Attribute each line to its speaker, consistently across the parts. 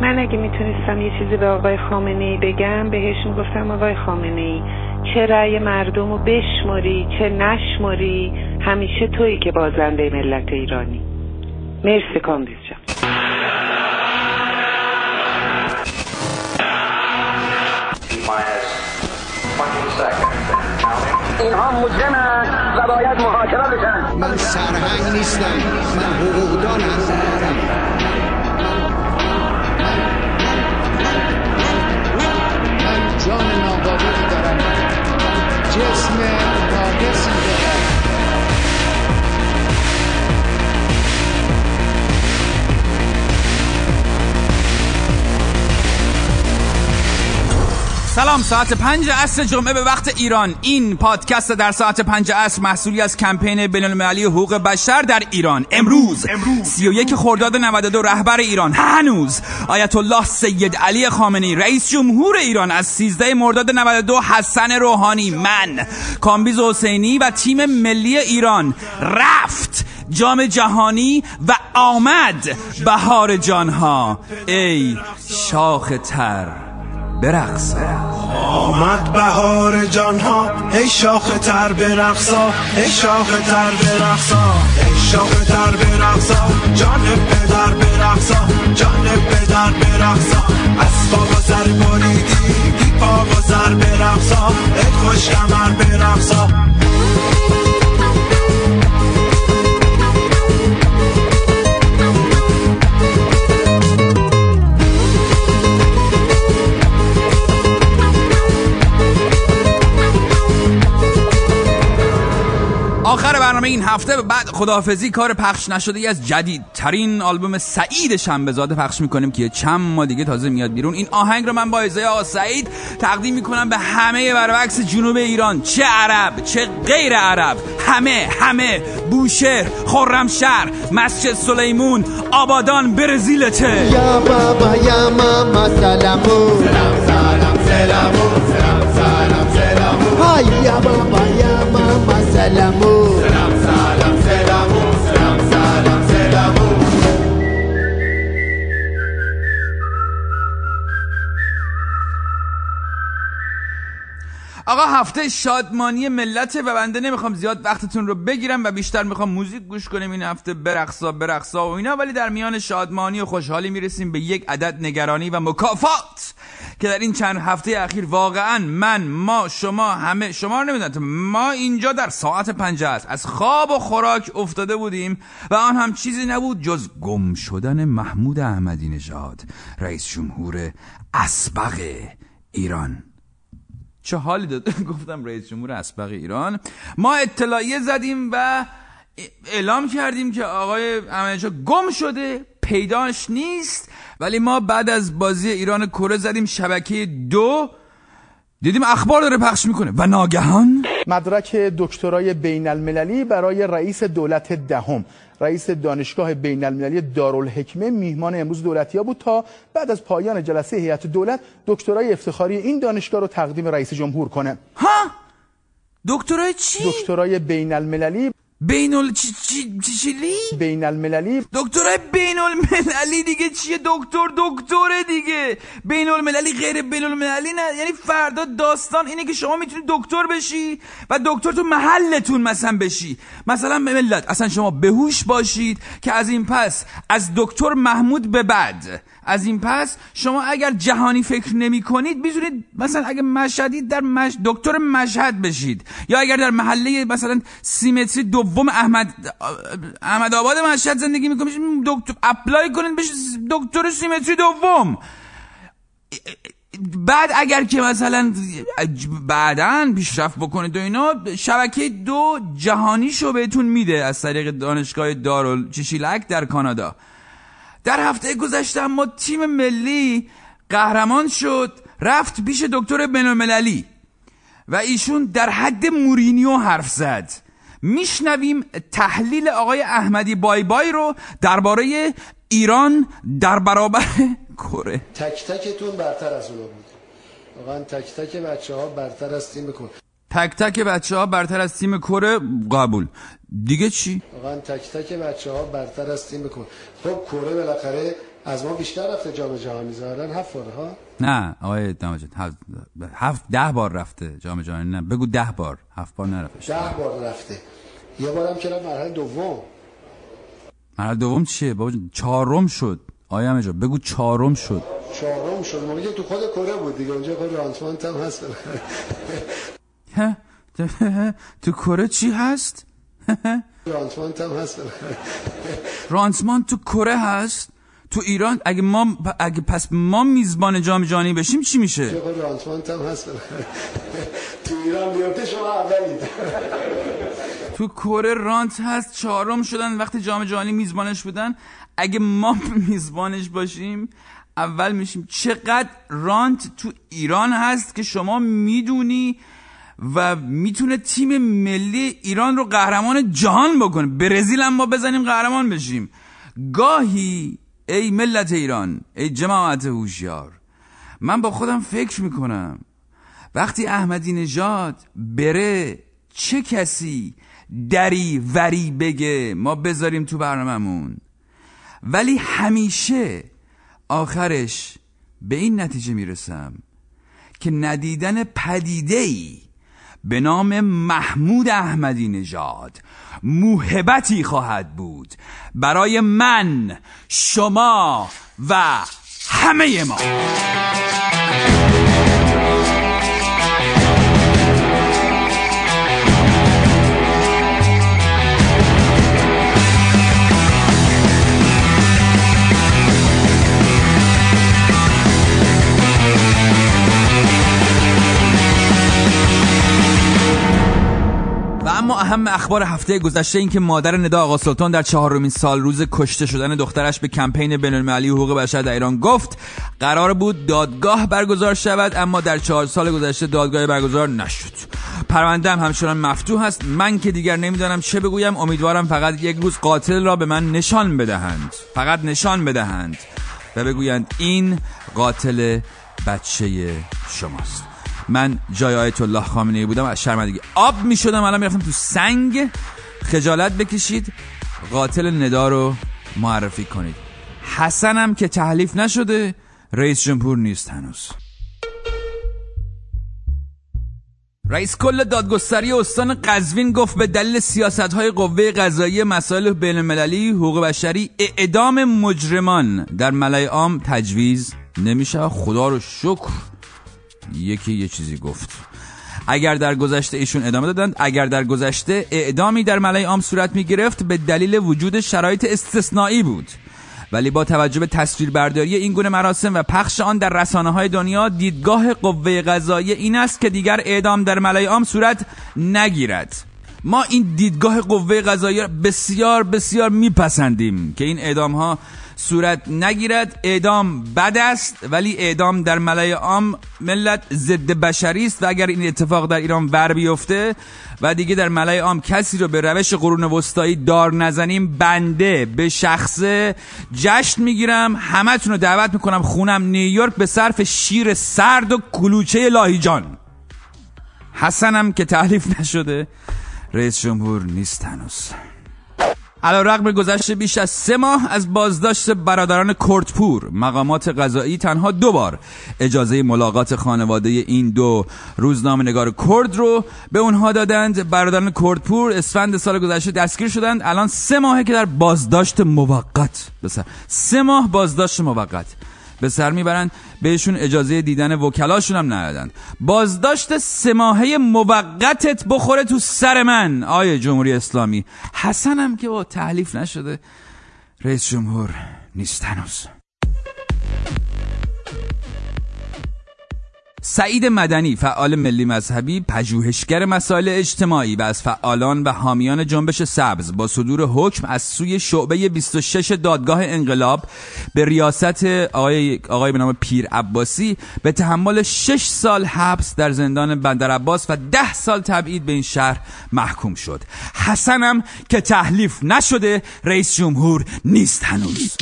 Speaker 1: من اگه می‌تونستم یه چیزی به آقای خامنه ای بگم بهش می‌گفتم آقای خامنه ای چه رأی مردم رو بشماری چه نشماری همیشه تویی که بازنده ملت ایرانی. مرسی کامبیز جان.
Speaker 2: اینها مجرمند و باید محاکمه بشن
Speaker 3: من سرهنگ نیستم من حقوقدان هستم. just meant, well, this is the
Speaker 4: سلام ساعت پنج عصر جمعه به وقت ایران. این پادکست در ساعت پنج عصر محصولی از کمپین بین المللی حقوق بشر در ایران. امروز, سی و یک خرداد 92 رهبر ایران. هنوز آیت الله سید علی خامنه‌ای رئیس جمهور ایران از 13 مرداد 92 حسن روحانی. من کامبیز حسینی و تیم ملی ایران. رفت جام جهانی و آمد بهار جانها. ای شاخ تر برقص.
Speaker 5: آمد بهار جانها ای شاخ تر برقصا ای شاخ تر برقصا ای شاخ تر برقصا جان پدر برقصا جان پدر برقصا. از بابا سر بریدی پا و سر برقصا ای خوش کمر برقصا.
Speaker 4: برنامه این هفته بعد خداحافظی کار پخش نشده ای از جدیدترین آلبوم سعید شنبهزاده پخش می‌کنیم که چند ماه دیگه تازه میاد بیرون. این آهنگ رو من با ازای آقا سعید تقدیم می‌کنم به همه برعکس جنوب ایران. چه عرب چه غیر عرب. همه همه. بوشهر خرمشهر مسجد سلیمون آبادان برزیلته
Speaker 3: یا بابا یا ماما سلامو سلام سلام سلامو سلام سلام سلامو های یا بابا یا ماما سلامو
Speaker 4: آقا هفته شادمانی ملته و بنده نمی‌خوام زیاد وقتتون رو بگیرم و بیشتر می‌خوام موزیک گوش کنیم این هفته. برقصا برقصا و اینا. ولی در میان شادمانی و خوشحالی می‌رسیم به یک عدد نگرانی و مکافات که در این چند هفته اخیر واقعا من ما شما همه. شما رو نمی‌دونم ما اینجا در ساعت پنجه است. از خواب و خوراک افتاده بودیم و آن هم چیزی نبود جز گم شدن محمود احمدی نژاد رئیس جمهور اسبق ایران. چه حالی داد؟ گفتم رئیس جمهور اسبق ایران. ما اطلاعیه زدیم و اعلام کردیم که آقای احمدی گم شده پیداش نیست. ولی ما بعد از بازی ایران کره زدیم شبکه دو. دیدیم اخبار داره پخش می‌کنه. و ناگهان
Speaker 6: مدرک دکترای بین المللی برای رئیس دولت دهم. رئیس دانشگاه بین المللی دارالحکمه میهمان امروز دولتی ها بود تا بعد از پایان جلسه هیئت دولت دکترای افتخاری این دانشگاه رو تقدیم رئیس جمهور کنه.
Speaker 4: ها؟ دکترای چی؟
Speaker 6: دکترای بین المللی
Speaker 4: بین ال... چی... چی... چی...
Speaker 6: بین المللی
Speaker 4: دکترای بین المللی دیگه چیه؟ دکتر دکتره دیگه. بین المللی غیر بین المللی نه. یعنی فردا داستان اینه که شما می‌تونید دکتر بشی و دکتر تو محلتون مثلا بشی. مثلا ملت. اصلا شما بهوش باشید که از این پس از دکتر محمود به بعد. از این پس شما اگر جهانی فکر نمی کنید می‌تونید مثلا اگر مشهدید در مش... دکتر مشهد بشید. یا اگر در محله مثلا سیمتری دوم احمد احمد آباد مشهد زندگی می‌کنید دکتر اپلای کنید بشید دکتر سیمتری دوم. بعد اگر که مثلا بعدا پیشرفت بکنید و اینا شبکه دو جهانی شو بهتون میده از طریق دانشگاه دارال چیشیلک در کانادا. در هفته گذشته ما تیم ملی قهرمان شد رفت پیش دکتر بینالمللی و ایشون در حد مورینیو حرف زد. میشنویم تحلیل آقای احمدی بای بای رو درباره ایران در برابر کره.
Speaker 7: تک تکتون برتر از اونا بود. واقعا تک تک بچه ها برتر از تیم کره.
Speaker 4: تک تک بچه ها برتر از تیم کره قبول. دیگه چی؟
Speaker 7: واقعا تک تک بچه ها برتر از تیم کره. خب کره بالاخره از ما بیشتر رفته جام جهانی. زدن هفت بار ها؟
Speaker 4: نه آقای دامجد هفت, هفت ده بار رفته جام جهانی. نه بگو ده بار. هفت بار نرفته
Speaker 7: ده بار رفته. یه بارم که مرحله دوم.
Speaker 4: مرحله دوم چیه؟ بابا؟ چهارم شد. آقای همه بگو چهارم شد.
Speaker 7: چهارم شد. موقعی تو خود کره بود دیگه. اونجا خود رانتمانت هم هست؟
Speaker 4: تو کره چی هست؟
Speaker 7: رانتمانت هم هست.
Speaker 4: رانسمان تو کره هست؟ تو ایران اگه ما اگه پس ما میزبان جام جهانی بشیم چی میشه؟
Speaker 7: رانتمانت هم هست. تو ایران بیفته شما اولید.
Speaker 4: تو کره رانت هست چهارم شدن وقتی جام جهانی میزبانش بودن. اگه ما میزبانش باشیم اول میشیم. چقدر رانت تو ایران هست که شما می‌دونی و می‌تونه تیم ملی ایران رو قهرمان جهان بکنه. برزیل هم ما بزنیم قهرمان بشیم. گاهی ای ملت ایران ای جماعت هوشیار من با خودم فکر می‌کنم. وقتی احمدی نژاد بره چه کسی دری وری بگه ما بذاریم تو برنامهمون؟ ولی همیشه آخرش به این نتیجه می‌رسم که ندیدن پدیده ای به نام محمود احمدی نژاد. موهبتی خواهد بود برای من شما و همه ما. اهم اخبار هفته گذشته این که مادر ندا آقا سلطان در چهارمین سال روز کشته شدن دخترش به کمپین بین المللی حقوق بشر در ایران گفت قرار بود دادگاه برگزار شود اما در چهار سال گذشته دادگاه برگزار نشد. پرونده هم همچنان مفتوح است. من که دیگر نمی‌دانم چه بگویم. امیدوارم فقط یک روز قاتل را به من نشان بدهند. فقط نشان بدهند و بگویند این قاتل بچه شماست. من جای آیت الله خامنه ای بودم از شرمندگی. آب می شدم الان می‌رفتم تو سنگ. خجالت بکشید قاتل ندا رو معرفی کنید. حسنم که تحلیف نشده رئیس جمهور نیست هنوز. رئیس کل دادگستری استان قزوین گفت به دلیل سیاست های قوه قضایی مسائل بین المللی حقوق بشری اعدام مجرمان در ملای عام تجویز نمیشه. خدا رو شکر. یکی یه چیزی گفت. اگر در گذشته ایشون ادامه دادند اگر در گذشته اعدامی در ملای عام صورت می گرفت به دلیل وجود شرایط استثنایی بود. ولی با توجه به تصویربرداری این گونه مراسم و پخش آن در رسانه های دنیا دیدگاه قوه قضایی این است که دیگر اعدام در ملای عام صورت نگیرد. ما این دیدگاه قوه قضایی بسیار بسیار میپسندیم که این اعدام ها صورت نگیرد. اعدام بد است ولی اعدام در ملای عام ملت ضد بشری است. و اگر این اتفاق در ایران بر بیفته و دیگه در ملای عام کسی رو به روش قرون وسطایی دار نزنیم بنده به شخصه جشن می‌گیرم همتون رو دعوت می‌کنم خونم نیویورک به صرف شیر سرد و کلوچه لاهیجان. حسنم که تحلیف نشده رئیس جمهور نیست هنوز. علا رقم گذشته بیش از سه ماه از بازداشت برادران کردپور مقامات قضایی تنها دو بار. اجازه ملاقات خانواده این دو روزنامه نگار کرد رو به اونها دادند. برادران کردپور اسفند سال گذشته دستگیر شدند. الان سه ماهه که در بازداشت موقت. بسر سه ماه بازداشت موقت. به سر می‌برند بهشون اجازه دیدن وکلاشون هم ندادن. بازداشت سه ماهه موقتت بخوره تو سر من آیه جمهوری اسلامی. حسنم که با تحلیف نشده رئیس جمهور نیست هنوز. سعید مدنی فعال ملی مذهبی پژوهشگر مسائل اجتماعی و از فعالان و حامیان جنبش سبز با صدور حکم از سوی شعبه 26 دادگاه انقلاب به ریاست آقای, آقای به نام پیر عباسی به تحمل 6 سال حبس در زندان بندر عباس و 10 سال تبعید به این شهر محکوم شد. حسنم که تحلیف نشده رئیس جمهور نیست هنوز.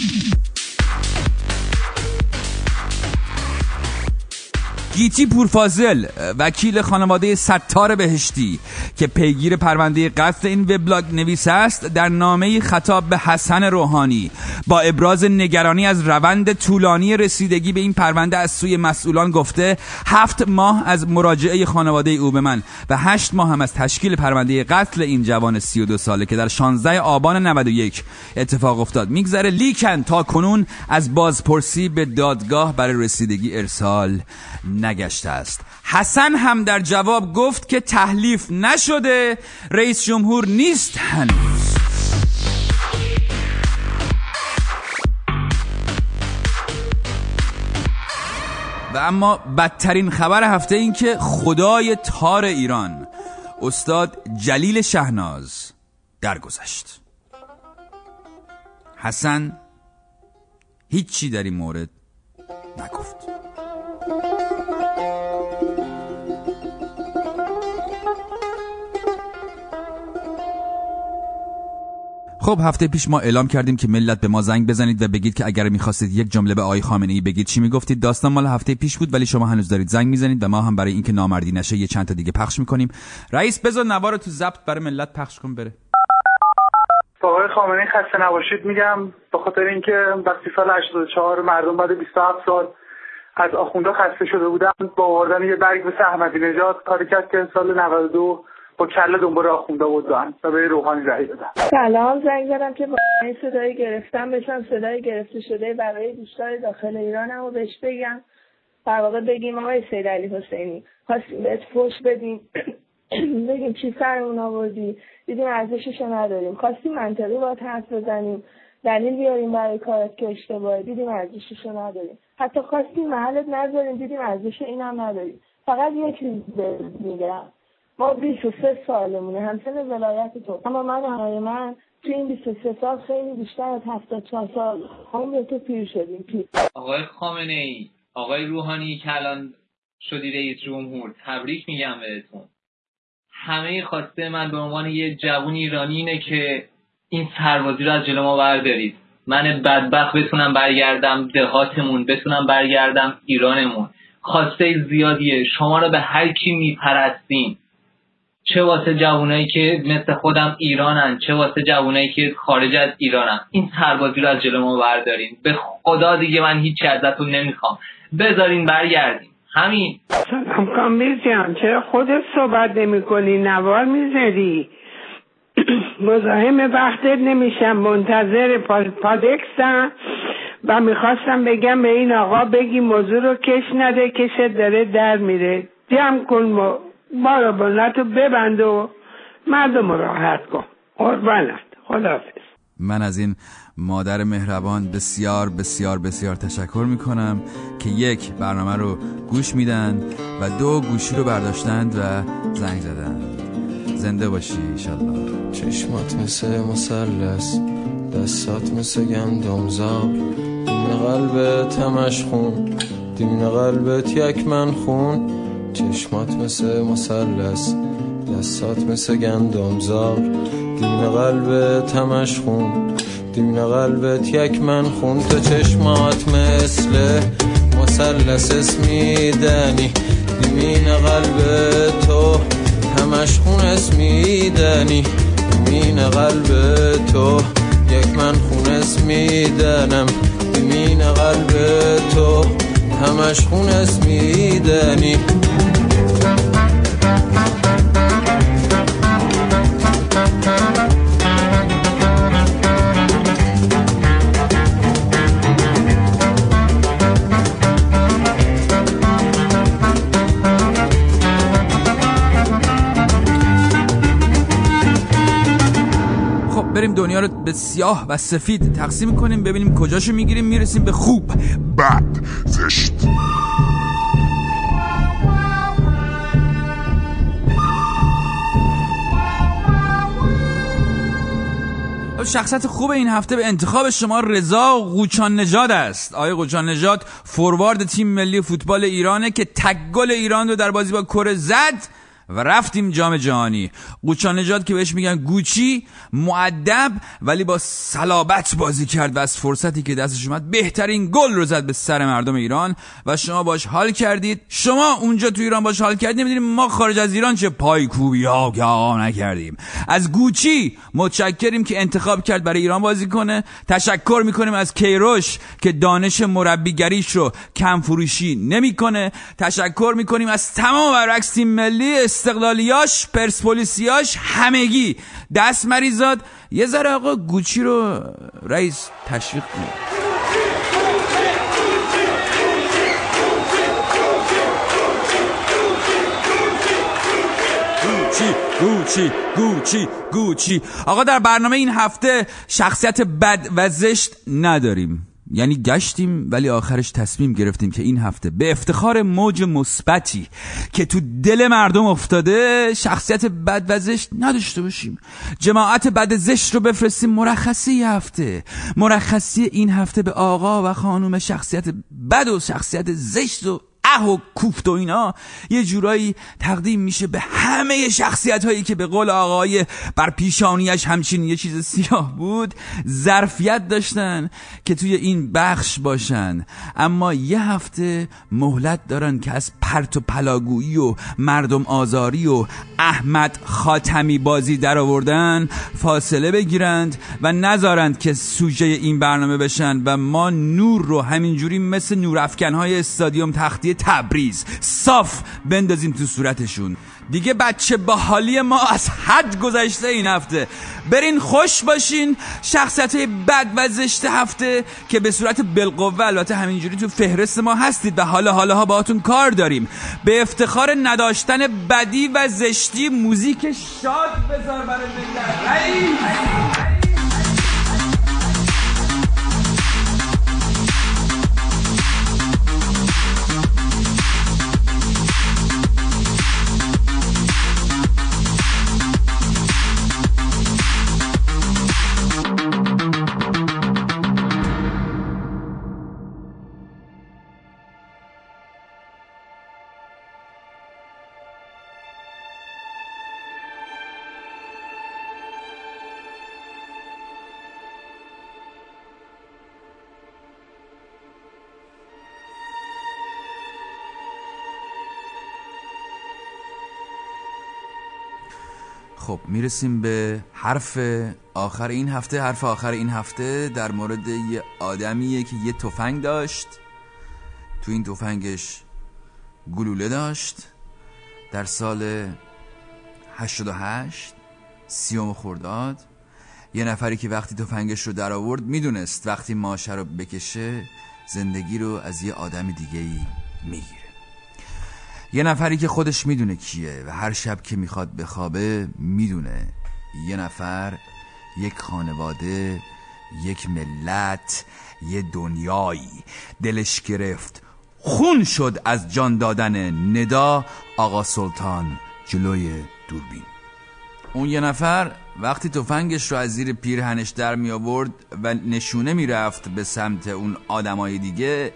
Speaker 4: گیتی پورفازل وکیل خانواده ستار بهشتی که پیگیر پرونده قتل این وبلاگ نویس است در نامه خطاب به حسن روحانی. با ابراز نگرانی از روند طولانی رسیدگی به این پرونده از سوی مسئولان گفته هفت ماه از مراجعه خانواده او به من و هشت ماه هم از تشکیل پرونده قتل این جوان 32 ساله که در 16 آبان 91 اتفاق افتاد. میگذره لیکن تا کنون از بازپرسی به دادگاه برای رسیدگی ارسال نگشته است. حسن هم در جواب گفت که تحلیف نشده رئیس جمهور نیست هنوز. و اما بدترین خبر هفته این که خدای تار ایران استاد جلیل شهناز درگذشت. حسن هیچی در این مورد نگفت. خب هفته پیش ما اعلام کردیم که ملت به ما زنگ بزنید و بگید که اگر می‌خواستید یک جمله به آقای خامنه ای بگید چی می‌گفتید؟ داستان مال هفته پیش بود ولی شما هنوز دارید زنگ می‌زنید و ما هم برای اینکه نامردی نشه یه چند تا دیگه پخش می‌کنیم. رئیس بذار نوار تو ضبط برای ملت پخش کن بره.
Speaker 8: آقای خامنه خسته نباشید میگم به خاطر اینکه وقتی سال 84 مردم بعد 27 سال از آخوندا خسته شده بودن با آوردن یه برگ به احمدی نژاد کاری کرد که سال 92 با کله دنبال آخونده بودن و به روحانی رأی دادن.
Speaker 9: سلام زنگ زدم که با صدای گرفتم بشم. صدای گرفته شده برای دوستان داخل ایرانم و بهش بگم. در واقع بگیم آقای سید علی حسینی. خواستیم بهت فوش بدیم. بگیم چی سرمون آوردی. دیدیم ارزشش نداریم. خواستیم منطقی با حرف بزنیم. دلیل بیاریم برای کارت که اشتباهه دیدیم ارزشش نداریم. حتی خواستیم محلت نذاریم. دیدیم ارزش اینم نداریم. فقط یه چیز میگم. ما 23 سالمونه. همسن ولایت تو. اما من آقای من تو این 23 سال خیلی بیشتر از 74 سال هم تو پیر شدیم.
Speaker 10: آقای خامنه ای آقای روحانی که الان شدی رئیس جمهور تبریک میگم بهتون. همه خواسته من به عنوان یه جوون ایرانی اینه که این سربازی رو از جلو ما بردارید. من بدبخت بتونم برگردم دهاتمون بتونم برگردم ایرانمون. خواسته زیادیه. شما رو به هر کی میپرستین چه واسه جوانایی که مثل خودم ایرانن چه واسه جوانایی که خارج از ایرانن. این سربازی رو از جلو ما بردارین به خدا دیگه من هیچ ازتون نمی‌خوام. بذارین برگردیم. همین.
Speaker 11: سلام کامبیز جان چرا خودت صحبت نمی کنی نوار می‌ذاری مزاحم وقتت نمیشم. منتظر پادکسم و می‌خواستم بگم به این آقا بگی موضوع رو کش نده. کشت داره در میره. جمع کن بارابانت رو ببند و مردم راحت کن. قربانت. خداحافظ.
Speaker 4: من از این مادر مهربان بسیار بسیار بسیار تشکر می‌کنم که یک برنامه رو گوش میدن و دو گوشی رو برداشتند و زنگ زدن زنده باشی ایشالله
Speaker 12: چشمات مثل مسلس دستات مثل گندمزار دین قلبت تمش خون دین قلبت یک من خون. چشمات مثل مسلس دستات مثل گندمزار. دین قلبت تمش خون دین قلبت یک من خون. تو چشمات مثل مسلس اسمیدنی دیمین قلب تو همش خون اسمیدنی دیمین قلب تو یک من خون اسمیدنم دیمین قلب تو همش خون اسمیدنی
Speaker 4: بریم دنیا رو به سیاه و سفید تقسیم کنیم ببینیم کجاشو می‌گیریم می‌رسیم به خوب.
Speaker 13: بد. زشت.
Speaker 4: شخصت خوب این هفته به انتخاب شما رضا قوچان نژاد است. آقای قوچان نژاد فوروارد تیم ملی فوتبال ایرانه که تک گل ایران رو در بازی با کره زد. و رفتیم جام جهانی. قوچان نجات که بهش میگن گوچی معدب ولی با صلابت بازی کرد و از فرصتی که دستش اومد بهترین گل رو زد به سر مردم ایران و شما باش حال کردید. شما اونجا تو ایران باش حال کردید نمی‌دونیم ما خارج از ایران چه پایکوبی ها که آقا نکردیم. از گوچی متشکریم که انتخاب کرد برای ایران بازی کنه. تشکر می‌کنیم از کیروش که دانش مربیگریش رو کم فروشی نمی‌کنه. تشکر می‌کنیم از تمام برعکس تیم ملی استقلالیاش پرسپولیسیاش همگی. دست مریزاد یه ذره آقا گوچی رو رئیس تشویق کنید گوچی گوچی گوچی. آقا در برنامه این هفته شخصیت بد و زشت نداریم. یعنی گشتیم ولی آخرش تصمیم گرفتیم که این هفته به افتخار موج مثبتی که تو دل مردم افتاده شخصیت بد و زشت نداشته باشیم. جماعت بد زشت رو بفرستیم مرخصی هفته. مرخصی این هفته به آقا و خانوم شخصیت بد و شخصیت زشت و اه و کوفت و اینا یه جورایی تقدیم میشه به همه شخصیت هایی که به قول آقای بر پیشانیش همچین یه چیز سیاه بود ظرفیت داشتن که توی این بخش باشن. اما یه هفته مهلت دارن که از پرت و پلاگویی و مردم آزاری و احمد خاتمی بازی در آوردن فاصله بگیرند و نذارند که سوژه این برنامه بشن و ما نور رو همینجوری مثل نورافکنهای استادیوم تختی تبریز. صاف بندازیم تو صورتشون. دیگه بچه با حالی ما از حد گذشته این هفته. برین خوش باشین. شخصیت بد و زشت هفته که به صورت بالقوه البته همینجوری تو فهرست ما هستید و حالا حالا ها باهاتون کار داریم. به افتخار نداشتن بدی و زشتی موزیک شاد بذار برای ملت خب می‌رسیم به حرف آخر این هفته. حرف آخر این هفته در مورد یه آدمیه که یه تفنگ داشت. تو این تفنگش گلوله داشت. در سال 88 سیوم خورداد یه نفری که وقتی تفنگش رو در آورد می‌دونست وقتی ماشه رو بکشه زندگی رو از یه آدم دیگه ای می‌گیره. یه نفری که خودش می‌دونه کیه و هر شب که می‌خواد بخوابه می‌دونه. یه نفر یک خانواده یک ملت یه دنیایی. دلش گرفت. خون شد از جان دادن ندا آقا سلطان جلوی دوربین. اون یه نفر وقتی تفنگش رو از زیر پیرهنش در می آورد و نشونه می‌رفت به سمت اون آدمای دیگه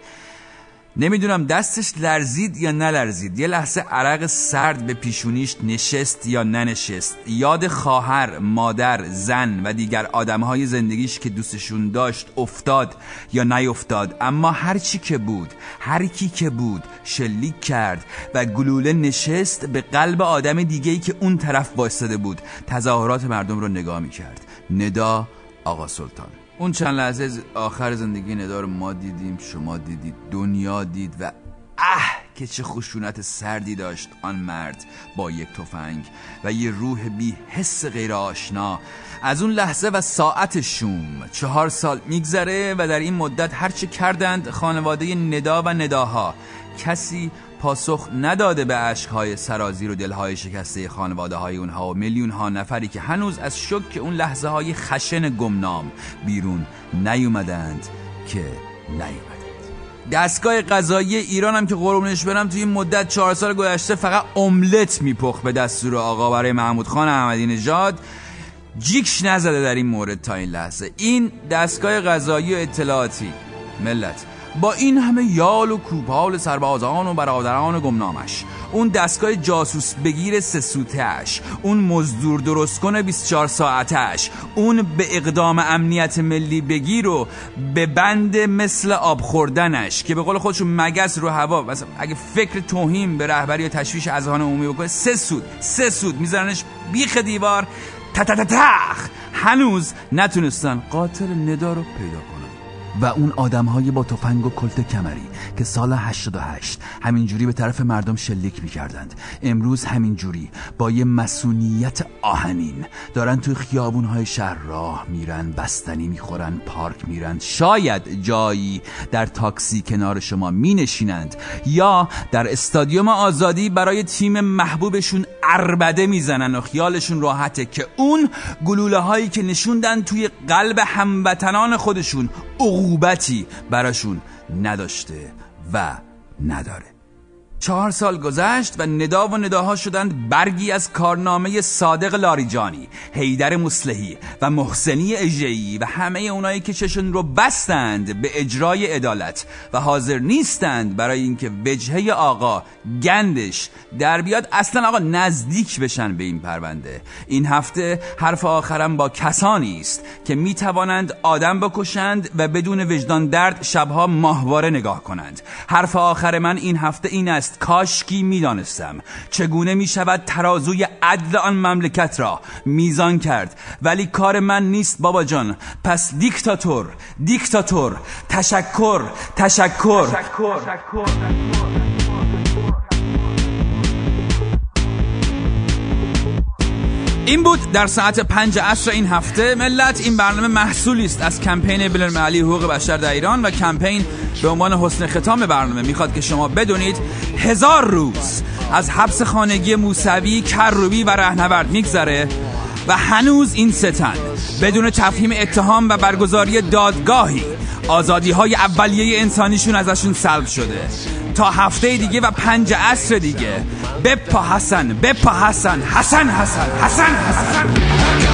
Speaker 4: نمی‌دونم دستش لرزید یا نلرزید. یه لحظه عرق سرد به پیشونیش نشست یا ننشست. یاد خواهر، مادر، زن و دیگر آدمهای زندگیش که دوستشون داشت افتاد یا نیفتاد. اما هرچی که بود هر کی که بود شلیک کرد و گلوله نشست به قلب آدم دیگهی که اون طرف وایستاده بود. تظاهرات مردم رو نگاه می‌کرد. ندا آقا سلطان. اون چند لحظه آخر زندگی ندار ما دیدیم شما دیدید دنیا دید و اه که چه خشونت سردی داشت آن مرد با یک تفنگ و یه روح بی حس غیر آشنا. از اون لحظه و ساعت شوم. چهار سال میگذره و در این مدت هرچه کردند خانواده ندا و نداها. کسی پاسخ نداده به عشقهای سرازیر و دلهای شکسته خانواده های اونها و میلیون ها نفری که هنوز از شک اون لحظه های خشن گمنام بیرون نیومدند که نیومدند. دستگاه قضایی ایران هم که قربونش برم توی این مدت چهار سال گذشته فقط املت میپخ به دستور آقا برای محمود خان احمدی نژاد. جیکش نزده در این مورد تا این لحظه. این دستگاه قضایی و اطلاعاتی. ملت. با این همه یال و کوپال سربازان و برادران گمنامش اون دستگاه جاسوس بگیر سه سوتش اون مزدور درست کنه 24 ساعتش اون به اقدام امنیت ملی بگیر و به بند مثل آب خوردنش که به قول خودشون مگس رو هوا مثلا اگه فکر توهین به رهبری یا تشویش اذهان عمومی بکنه سه سود سه سود میذارنش بیخ دیوار تتتتخ! هنوز نتونستن قاتل ندا رو پیدا و اون آدم های با تفنگ و کلت کمری که سال 88 همینجوری به طرف مردم شلیک می‌کردند. امروز همینجوری با یه مسئولیت آهنین. دارن توی خیابون های شهر راه میرن بستنی می‌خورن پارک میرن. شاید جایی در تاکسی کنار شما مینشینند یا در استادیوم آزادی برای تیم محبوبشون اربده می‌زنن و خیالشون راحته که اون گلوله هایی که نشوندن توی قلب هموطنان خودشون عقوبتی براشون نداشته و نداره. چهار سال گذشت و ندا و نداها شدند برگی از کارنامه صادق لاریجانی حیدر مسلحی و محسنی اجهی و همه اونایی که چشون رو بستند به اجرای عدالت و حاضر نیستند برای اینکه وجهه آقا گندش در بیاد اصلا آقا نزدیک بشن به این پرونده. این هفته حرف آخرم با کسانی است که می توانند آدم بکشند و بدون وجدان درد شبها ماهواره نگاه کنند. حرف آخر من این هفته این است کاشکی می‌دانستم. چگونه می شود ترازوی عدل آن مملکت را میزان کرد. ولی کار من نیست بابا جان. پس دیکتاتور دیکتاتور. تشکر تشکر, تشکر. این بود در ساعت پنج عصر این هفته. ملت این برنامه محصولی است از کمپین بین‌المللی حقوق بشر در ایران و کمپین به عنوان حسن ختام برنامه. می‌خواد که شما بدونید هزار روز از حبس خانگی موسوی کروبی و رهنورد میگذره و هنوز این ستن بدون تفهیم اتهام و برگزاری دادگاهی آزادی های اولیه انسانیشون ازشون سلب شده. تا هفته دیگه و پنج عصر دیگه. بپا حسن بپا حسن حسن حسن حسن حسن.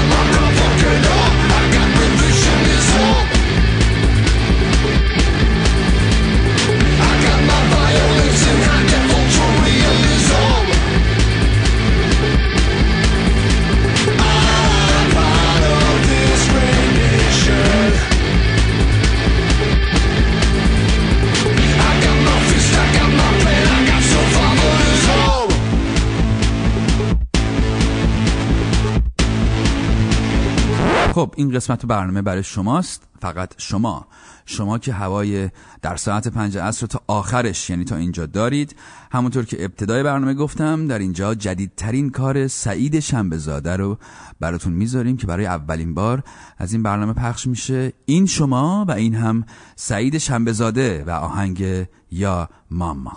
Speaker 4: خب این قسمت برنامه برای شماست فقط شما. شما که هوای در ساعت پنج عصر تا آخرش یعنی تا اینجا دارید. همونطور که ابتدای برنامه گفتم در اینجا جدیدترین کار سعید شنبهزاده رو براتون می‌ذاریم که برای اولین بار از این برنامه پخش میشه. این شما و این هم سعید شنبهزاده و آهنگ یا ماما.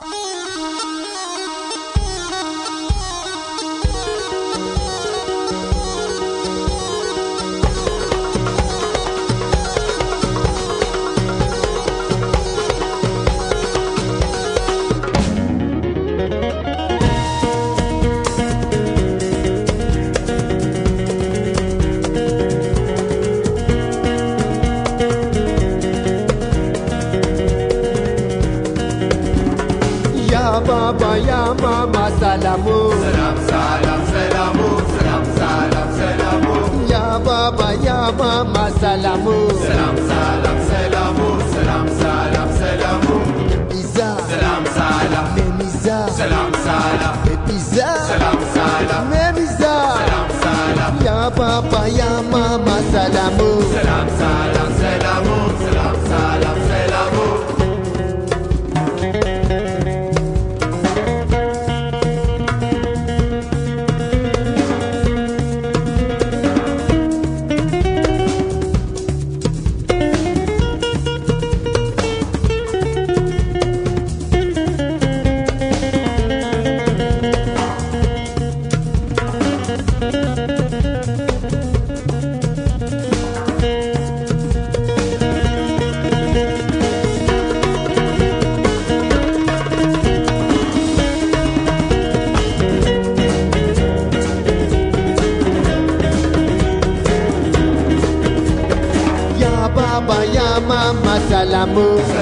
Speaker 3: بابا یا ماما سلامو سلام سلام سلامو سلام سلام سلامو یا بابا یا ماما سلامو سلام سلام سلامو سلام سلام سلامو بیزا سلام سلام ممیزا سلام سلام بیزا سلام سلام ممیزا سلام سلام یا بابا یا ماما سلامو سلام سلام سلامو I move.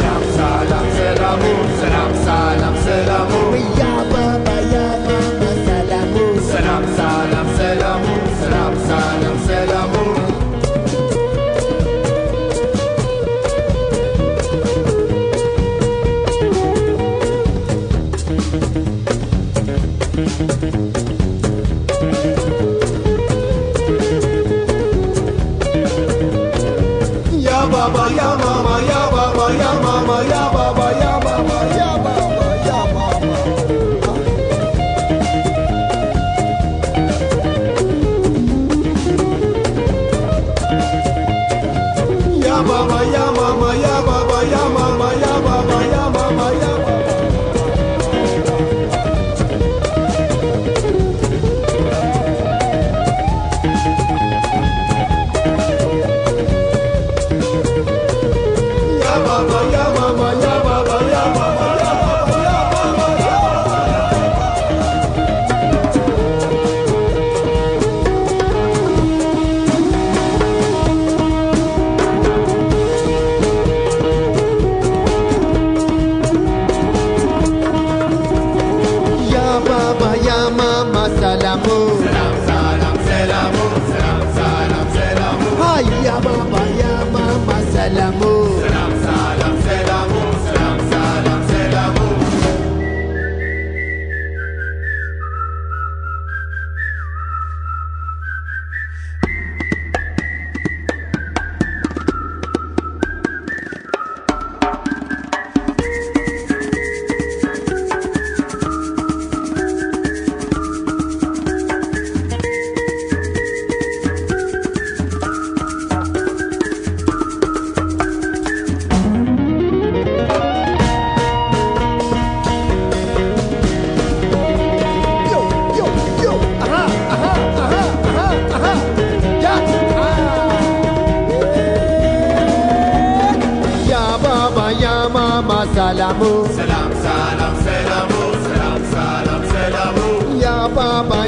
Speaker 14: al amor. سلامو
Speaker 3: یا